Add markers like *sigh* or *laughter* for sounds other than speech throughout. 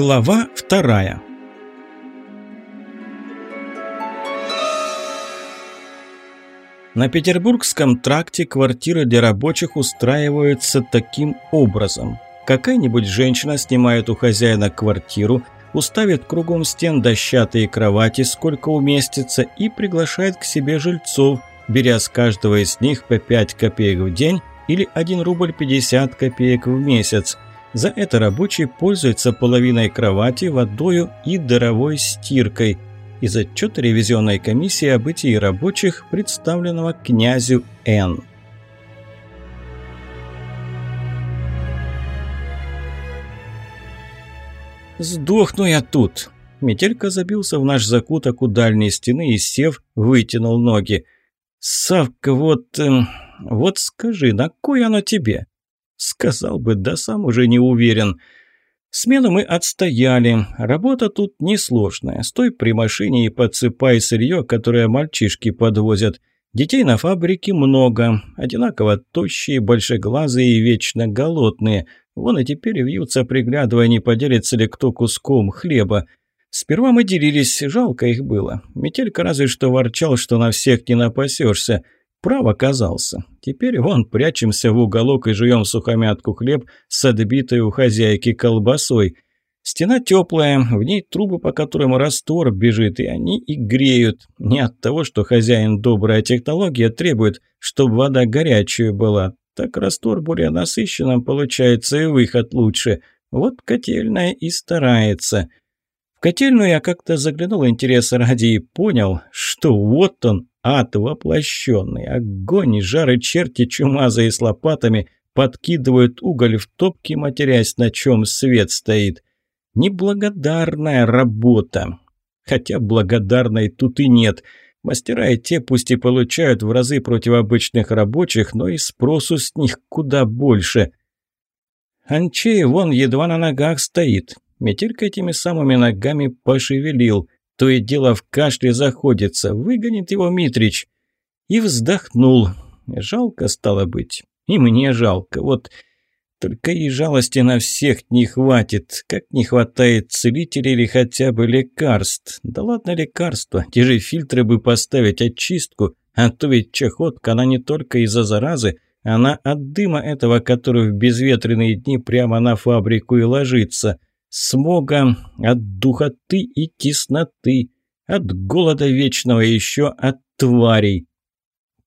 Глава вторая На Петербургском тракте квартиры для рабочих устраиваются таким образом. Какая-нибудь женщина снимает у хозяина квартиру, уставит кругом стен дощатые кровати, сколько уместится, и приглашает к себе жильцов, беря с каждого из них по 5 копеек в день или 1 рубль 50 копеек в месяц – за это рабочий пользуется половиной кровати, водою и даровой стиркой. Из отчета ревизионной комиссии о бытии рабочих, представленного князю Н. «Сдохну я тут!» Метелька забился в наш закуток у дальней стены и, сев, вытянул ноги. «Савка, вот... Э, вот скажи, на кой оно тебе?» Сказал бы, да сам уже не уверен. Смену мы отстояли. Работа тут несложная. Стой при машине и подсыпай сырье, которое мальчишки подвозят. Детей на фабрике много. Одинаково тощие, большеглазые и вечно голодные. Вон и теперь вьются, приглядывая, не поделится ли кто куском хлеба. Сперва мы делились, жалко их было. Метелька разве что ворчал, что на всех не напасешься. Прав оказался. Теперь вон прячемся в уголок и жуем сухомятку хлеб с отбитой у хозяйки колбасой. Стена теплая, в ней трубы, по которым раствор бежит, и они и греют. Не от того, что хозяин добрая технология требует, чтобы вода горячая была. Так раствор более насыщенным получается и выход лучше. Вот котельная и старается. В котельную я как-то заглянул интереса ради и понял, что вот он, Ад воплощенный, огонь жары черти чумазые с лопатами подкидывают уголь в топки, матерясь, на чем свет стоит. Неблагодарная работа. Хотя благодарной тут и нет. Мастера и те пусть и получают в разы против обычных рабочих, но и спросу с них куда больше. Анчей вон едва на ногах стоит. Метелька этими самыми ногами пошевелил – то и дело в кашле заходится. Выгонит его Митрич. И вздохнул. Жалко стало быть. И мне жалко. Вот только и жалости на всех не хватит. Как не хватает целителей или хотя бы лекарств. Да ладно лекарства. Те же фильтры бы поставить, очистку. А то ведь чахотка, она не только из-за заразы, она от дыма этого, который в безветренные дни прямо на фабрику и ложится смога, от духоты и тесноты, от голода вечного и еще от тварей.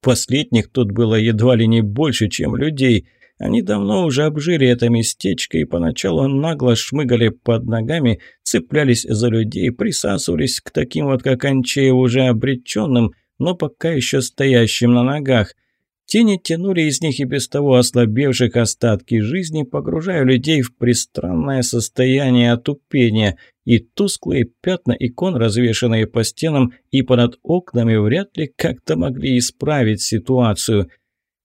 Последних тут было едва ли не больше, чем людей. Они давно уже обжили это местечко и поначалу нагло шмыгали под ногами, цеплялись за людей, присасывались к таким вот, как Анчеев, уже обреченным, но пока еще стоящим на ногах – Тени тянули из них и без того ослабевших остатки жизни, погружая людей в пристранное состояние отупения, и тусклые пятна икон, развешанные по стенам и понад окнами, вряд ли как-то могли исправить ситуацию.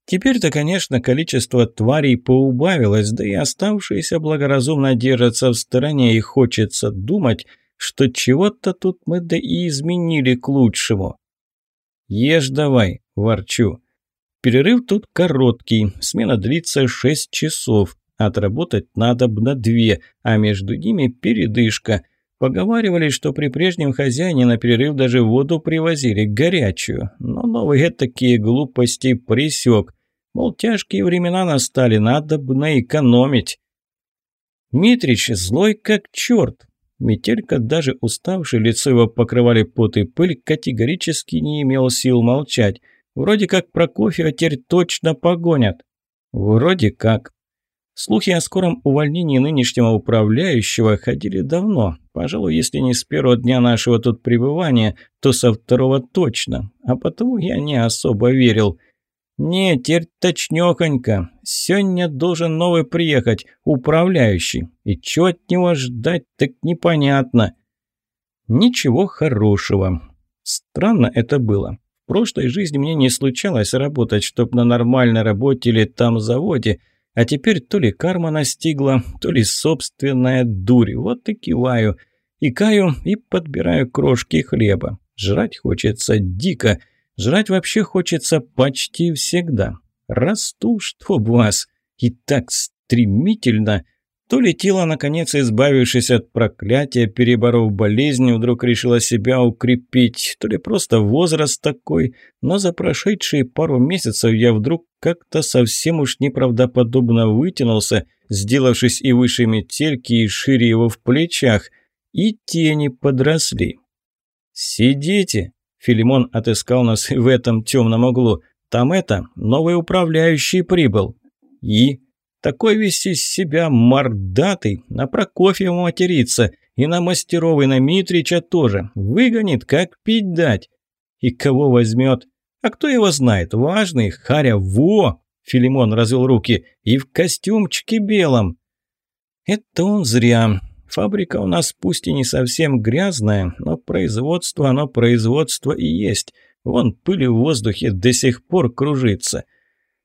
Теперь-то, конечно, количество тварей поубавилось, да и оставшиеся благоразумно держатся в стороне, и хочется думать, что чего-то тут мы да и изменили к лучшему. «Ешь давай», – ворчу. Перерыв тут короткий, смена длится 6 часов. Отработать надо на две, а между ними передышка. Поговаривали, что при прежнем хозяине на перерыв даже воду привозили, горячую. Но новые такие глупости присек. Мол, тяжкие времена настали, надо бы наэкономить. Митрич злой как черт. Метелька, даже уставший, лицо его покрывали пот и пыль, категорически не имел сил молчать. Вроде как Прокофьева теперь точно погонят. Вроде как. Слухи о скором увольнении нынешнего управляющего ходили давно. Пожалуй, если не с первого дня нашего тут пребывания, то со второго точно. А потому я не особо верил. Не, теперь точнёхонько. Сегодня должен новый приехать, управляющий. И чего от него ждать, так непонятно. Ничего хорошего. Странно это было прошлой жизни мне не случалось работать, чтоб на нормальной работе или там заводе, а теперь то ли карма настигла, то ли собственная дурь. Вот и киваю, и каю, и подбираю крошки хлеба. Жрать хочется дико, жрать вообще хочется почти всегда. Расту, чтоб вас, и так стремительно, То ли тело, наконец, избавившись от проклятия, переборов болезнь, вдруг решила себя укрепить, то ли просто возраст такой, но за прошедшие пару месяцев я вдруг как-то совсем уж неправдоподобно вытянулся, сделавшись и выше метельки, и шире его в плечах, и тени подросли. «Сидите!» – Филимон отыскал нас *laughs* в этом темном углу. «Там это, новый управляющий прибыл». «И?» Такой весь из себя мордатый, на Прокофьева матерится, и на Мастерова, на Митрича тоже. Выгонит, как пить дать. И кого возьмет? А кто его знает? Важный, Харя, во! Филимон развел руки. И в костюмчике белом. Это он зря. Фабрика у нас пусть и не совсем грязная, но производство оно производство и есть. Вон пыль в воздухе до сих пор кружится.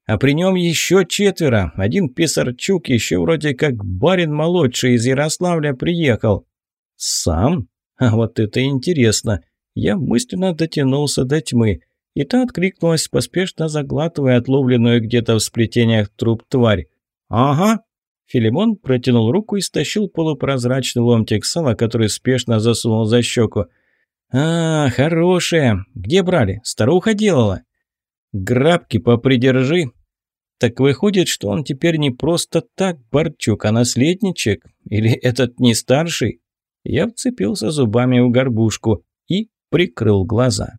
А при нем еще четверо. Один Писарчук еще вроде как барин молодший из Ярославля приехал. Сам? А вот это интересно. Я мысленно дотянулся до тьмы. И та откликнулась, поспешно заглатывая отловленную где-то в сплетениях труп тварь. «Ага». Филимон протянул руку и стащил полупрозрачный ломтик сала, который спешно засунул за щеку. «А, хорошая. Где брали? Старуха делала?» «Грабки попридержи», так выходит, что он теперь не просто так Борчук, а наследничек? Или этот не старший? Я вцепился зубами в горбушку и прикрыл глаза.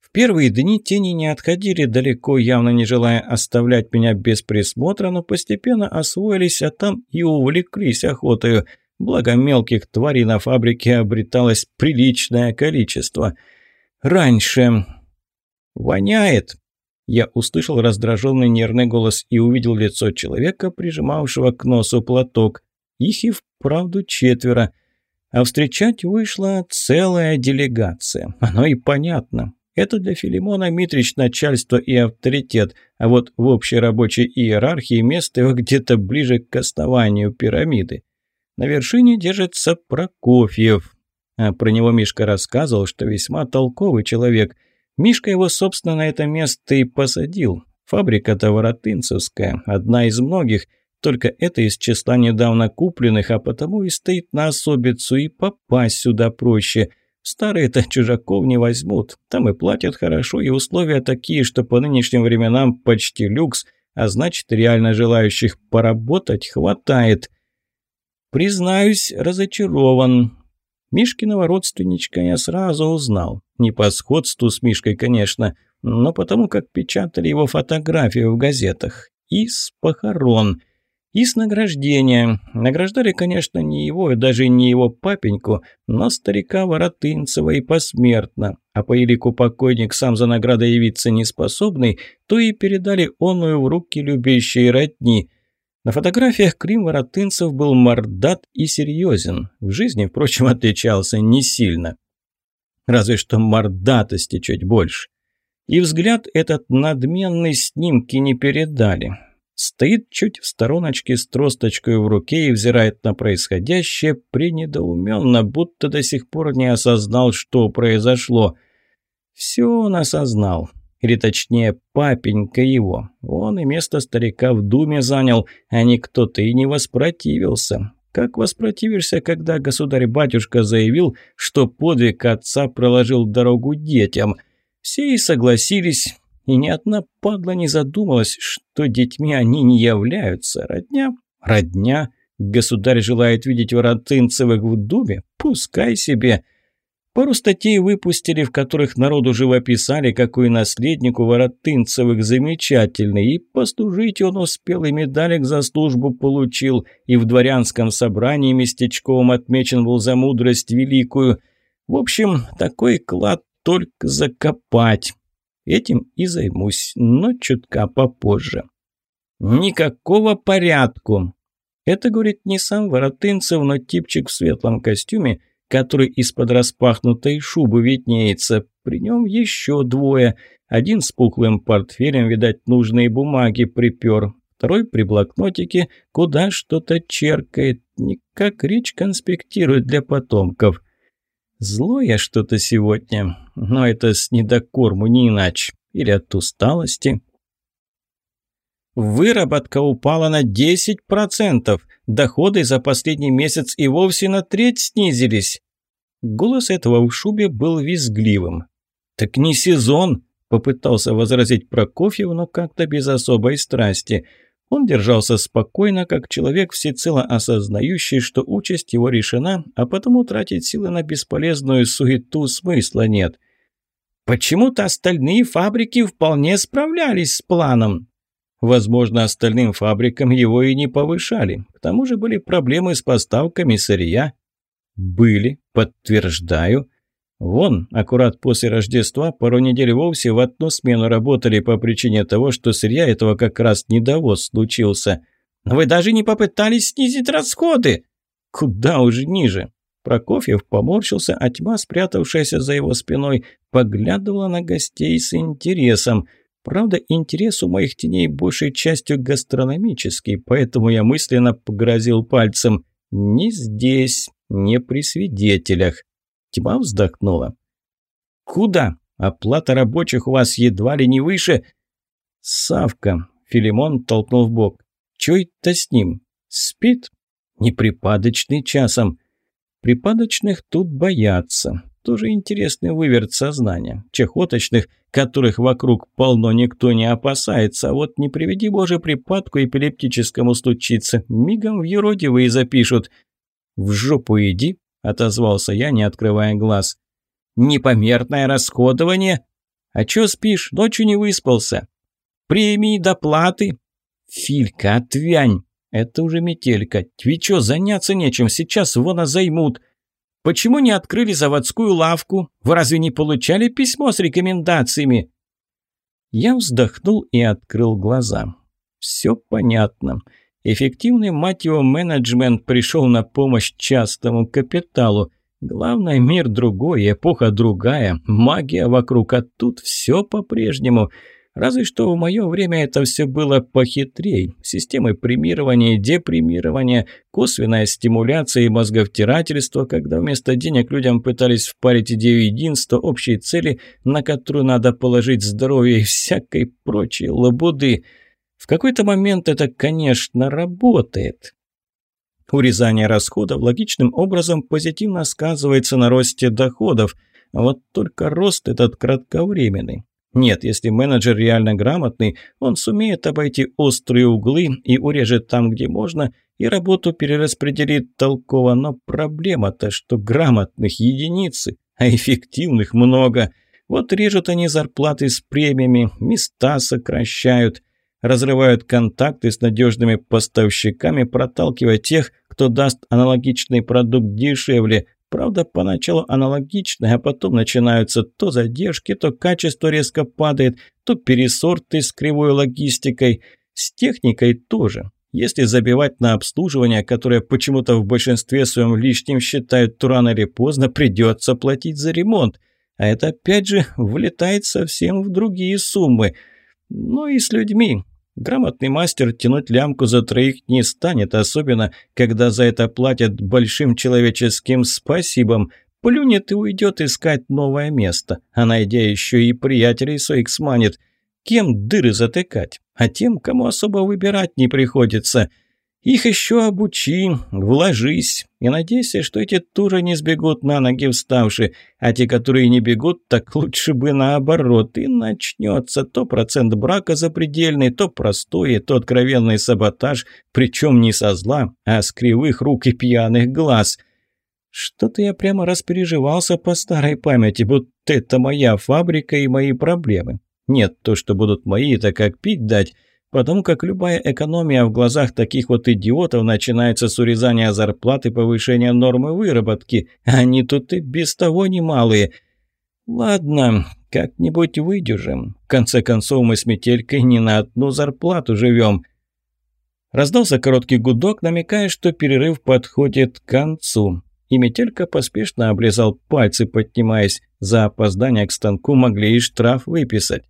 В первые дни тени не отходили далеко, явно не желая оставлять меня без присмотра, но постепенно освоились, а там и увлеклись охотою. Благо мелких тварей на фабрике обреталось приличное количество. Раньше... «Воняет!» Я услышал раздраженный нервный голос и увидел лицо человека, прижимавшего к носу платок. Их и вправду четверо. А встречать вышла целая делегация. Оно и понятно. Это для Филимона Митрич начальство и авторитет, а вот в общей рабочей иерархии место его где-то ближе к основанию пирамиды. На вершине держится Прокофьев. А про него Мишка рассказывал, что весьма толковый человек – Мишка его, собственно, на это место и посадил. Фабрика-то Воротынцевская, одна из многих, только это из числа недавно купленных, а потому и стоит на особицу, и попасть сюда проще. Старые-то чужаков не возьмут, там и платят хорошо, и условия такие, что по нынешним временам почти люкс, а значит, реально желающих поработать хватает. Признаюсь, разочарован. Мишкиного родственничка я сразу узнал. Не по сходству с Мишкой, конечно, но потому как печатали его фотографию в газетах. И с похорон. И с награждения. Награждали, конечно, не его и даже не его папеньку, но старика Воротынцева и посмертно. А по елику покойник сам за наградой явиться не способный, то и передали оную в руки любящей родни – на фотографиях Клим Воротынцев был мордат и серьезен. В жизни, впрочем, *laughs* отличался не сильно. Разве что мордатости чуть больше. И взгляд этот надменный снимки не передали. Стоит чуть в стороночке с тросточкой в руке и взирает на происходящее пренедоуменно, будто до сих пор не осознал, что произошло. Все он осознал. Или точнее, папенька его. Он и место старика в думе занял, а никто-то и не воспротивился. Как воспротивишься, когда государь-батюшка заявил, что подвиг отца проложил дорогу детям? Все и согласились, и ни одна падла не задумалась, что детьми они не являются. Родня? Родня. Государь желает видеть воротынцевых в думе? Пускай себе. Пару статей выпустили, в которых народу живописали, какой наследник у Воротынцевых замечательный, и послужить он успел, и медалек за службу получил, и в дворянском собрании местечковым отмечен был за мудрость великую. В общем, такой клад только закопать. Этим и займусь, но чутка попозже. Никакого порядку. Это, говорит, не сам Воротынцев, но типчик в светлом костюме – который из-под распахнутой шубы виднеется. При нем еще двое. Один с пухлым портфелем, видать, нужные бумаги припер. Второй при блокнотике, куда что-то черкает. Никак речь конспектирует для потомков. Злое что-то сегодня, но это с недокорму не иначе. Или от усталости. Выработка упала на 10%. Доходы за последний месяц и вовсе на треть снизились. Голос этого в шубе был визгливым. «Так не сезон!» – попытался возразить Прокофьев, но как-то без особой страсти. Он держался спокойно, как человек, всецело осознающий, что участь его решена, а потому тратить силы на бесполезную суету смысла нет. «Почему-то остальные фабрики вполне справлялись с планом», Возможно, остальным фабрикам его и не повышали. К тому же были проблемы с поставками сырья. Были, подтверждаю. Вон, аккурат после Рождества, пару недель вовсе в одну смену работали по причине того, что сырья этого как раз недовоз случился. Вы даже не попытались снизить расходы. Куда уже ниже. Прокофьев поморщился, а тьма, спрятавшаяся за его спиной, поглядывала на гостей с интересом – Правда, интерес у моих теней большей частью гастрономический, поэтому я мысленно погрозил пальцем «Не здесь, не при свидетелях». Тьма вздохнула. «Куда? Оплата рабочих у вас едва ли не выше...» «Савка», — Филимон толкнул в бок. «Чё это с ним? Спит? Неприпадочный часом. Припадочных тут боятся. Тоже интересный выверт сознания. Чехоточных, которых вокруг полно, никто не опасается. А вот не приведи боже припадку эпилептическому случиться. Мигом в юродивые запишут. «В жопу иди», — отозвался я, не открывая глаз. «Непомерное расходование? А чё спишь? Ночью не выспался?» «Премии, доплаты?» «Филька, отвянь!» «Это уже метелька. Чё, заняться нечем? Сейчас вон займут!» Почему не открыли заводскую лавку? Вы разве не получали письмо с рекомендациями?» Я вздохнул и открыл глаза. «Все понятно. Эффективный, мать его, менеджмент пришел на помощь частному капиталу. Главное, мир другой, эпоха другая, магия вокруг, а тут все по-прежнему». Разве что в мое время это все было похитрей. Системы премирования депремирования, косвенная стимуляция и мозговтирательство, когда вместо денег людям пытались впарить идею единства, общей цели, на которую надо положить здоровье и всякой прочей лабуды. В какой-то момент это, конечно, работает. Урезание расходов логичным образом позитивно сказывается на росте доходов, вот только рост этот кратковременный. Нет, если менеджер реально грамотный, он сумеет обойти острые углы и урежет там, где можно, и работу перераспределит толково. Но проблема-то, что грамотных единицы, а эффективных много. Вот режут они зарплаты с премиями, места сокращают, разрывают контакты с надежными поставщиками, проталкивая тех, кто даст аналогичный продукт дешевле, Правда, поначалу аналогичные, а потом начинаются то задержки, то качество резко падает, то пересорты с кривой логистикой. С техникой тоже. Если забивать на обслуживание, которое почему-то в большинстве своем лишним считают, то рано или поздно придется платить за ремонт. А это опять же влетает совсем в другие суммы. Ну и с людьми. Грамотный мастер тянуть лямку за троих не станет, особенно, когда за это платят большим человеческим спасибом. Плюнет и уйдет искать новое место, а найдя еще и приятелей своих сманит. Кем дыры затыкать? А тем, кому особо выбирать не приходится – их еще обучи, вложись и надейся, что эти туры не сбегут на ноги вставши, а те, которые не бегут, так лучше бы наоборот. И начнется то процент брака запредельный, то простой, то откровенный саботаж, причем не со зла, а с кривых рук и пьяных глаз. Что-то я прямо распереживался по старой памяти, будто это моя фабрика и мои проблемы. Нет, то, что будут мои, это как пить дать – Потому как любая экономия в глазах таких вот идиотов начинается с урезания зарплаты и повышения нормы выработки. Они тут и без того немалые. Ладно, как-нибудь выдержим. В конце концов, мы с Метелькой не на одну зарплату живем. Раздался короткий гудок, намекая, что перерыв подходит к концу. И Метелька поспешно облизал пальцы, поднимаясь. За опоздание к станку могли и штраф выписать.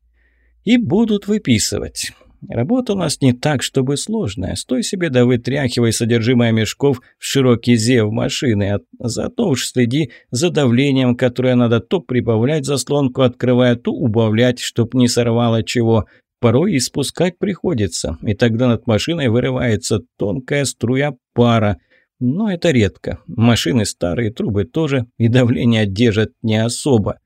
И будут выписывать. Работа у нас не так, чтобы сложная. Стой себе да вытряхивай содержимое мешков в широкий зев машины. А зато уж следи за давлением, которое надо то прибавлять заслонку, открывая, то убавлять, чтоб не сорвало чего. Порой и спускать приходится, и тогда над машиной вырывается тонкая струя пара. Но это редко. Машины старые, трубы тоже, и давление держат не особо.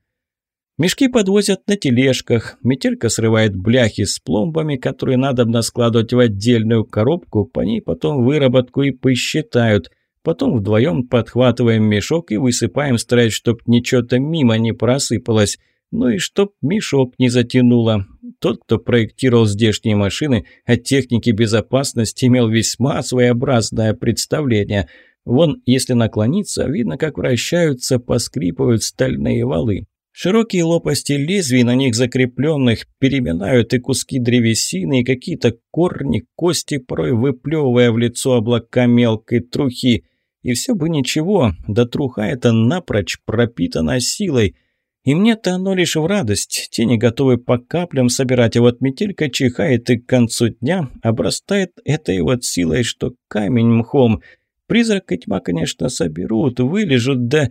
Мешки подвозят на тележках, метелька срывает бляхи с пломбами, которые надо складывать в отдельную коробку, по ней потом выработку и посчитают. Потом вдвоем подхватываем мешок и высыпаем, стараясь, чтоб ничего-то мимо не просыпалось. Ну и чтоб мешок не затянуло. Тот, кто проектировал здешние машины, о технике безопасности имел весьма своеобразное представление. Вон, если наклониться, видно, как вращаются, поскрипывают стальные валы. Широкие лопасти лезвий на них закрепленных переминают и куски древесины, и какие-то корни, кости, порой выплевывая в лицо облака мелкой трухи. И все бы ничего, да труха эта напрочь пропитана силой – и мне-то оно лишь в радость. Те не готовы по каплям собирать, а вот метелька чихает и к концу дня обрастает этой вот силой, что камень мхом. Призрак и тьма, конечно, соберут, вылежут, да...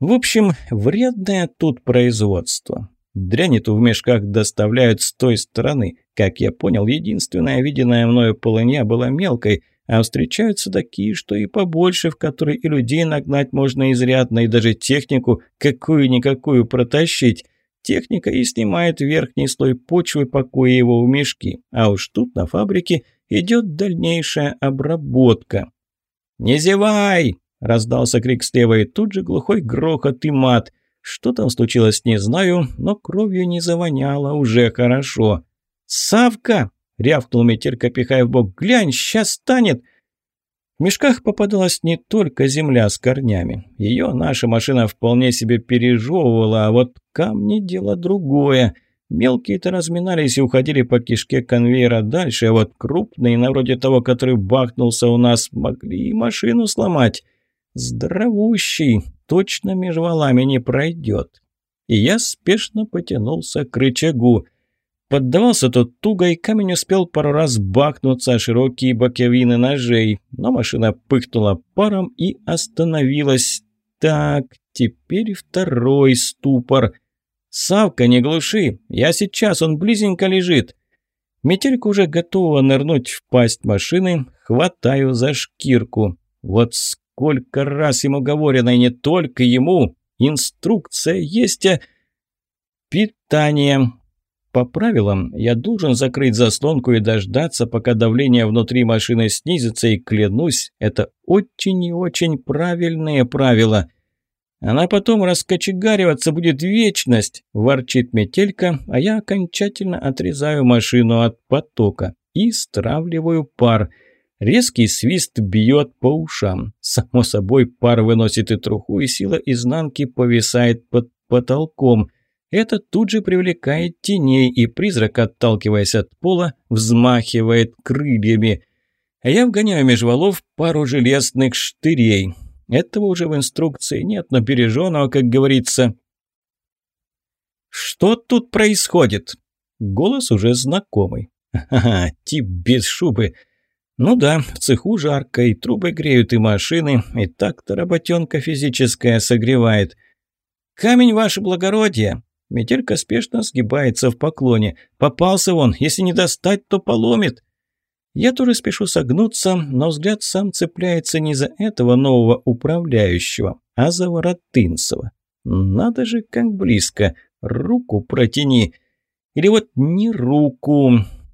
В общем, вредное тут производство. Дрянь эту в мешках доставляют с той стороны. Как я понял, единственная виденная мною полынья была мелкой, а встречаются такие, что и побольше, в которые и людей нагнать можно изрядно, и даже технику какую-никакую протащить. Техника и снимает верхний слой почвы, покоя его в мешки. А уж тут на фабрике идет дальнейшая обработка. «Не зевай!» – раздался крик слева, и тут же глухой грохот и мат. Что там случилось, не знаю, но кровью не завоняло, уже хорошо. «Савка!» рявкнул метелька, пихая в бок. «Глянь, сейчас станет!» В мешках попадалась не только земля с корнями. Ее наша машина вполне себе пережевывала, а вот камни – дело другое. Мелкие-то разминались и уходили по кишке конвейера дальше, а вот крупные, на вроде того, который бахнулся у нас, могли и машину сломать. Здравущий, точно меж валами не пройдет. И я спешно потянулся к рычагу – Поддавался тот туго, и камень успел пару раз бахнуться о широкие боковины ножей, но машина пыхнула паром и остановилась. Так, теперь второй ступор. «Савка, не глуши! Я сейчас, он близенько лежит!» Метелька уже готова нырнуть в пасть машины, хватаю за шкирку. Вот сколько раз ему говорено, и не только ему. Инструкция есть, а... Питание. По правилам, я должен закрыть заслонку и дождаться, пока давление внутри машины снизится, и клянусь, это очень и очень правильные правила. Она потом раскочегариваться будет вечность, ворчит метелька, а я окончательно отрезаю машину от потока и стравливаю пар. Резкий свист бьет по ушам. Само собой, пар выносит и труху, и сила изнанки повисает под потолком – это тут же привлекает теней, и призрак, отталкиваясь от пола, взмахивает крыльями. А я вгоняю меж валов пару железных штырей. Этого уже в инструкции нет, но береженого, как говорится. «Что тут происходит?» Голос уже знакомый. «Ха-ха, тип без шубы. Ну да, в цеху жарко, и трубы греют, и машины, и так-то работенка физическая согревает. Камень, ваше благородие!» Метелька спешно сгибается в поклоне. «Попался он! Если не достать, то поломит!» Я тоже спешу согнуться, но взгляд сам цепляется не за этого нового управляющего, а за Воротынцева. Надо же, как близко. Руку протяни. Или вот не руку.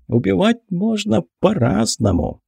Убивать можно по-разному.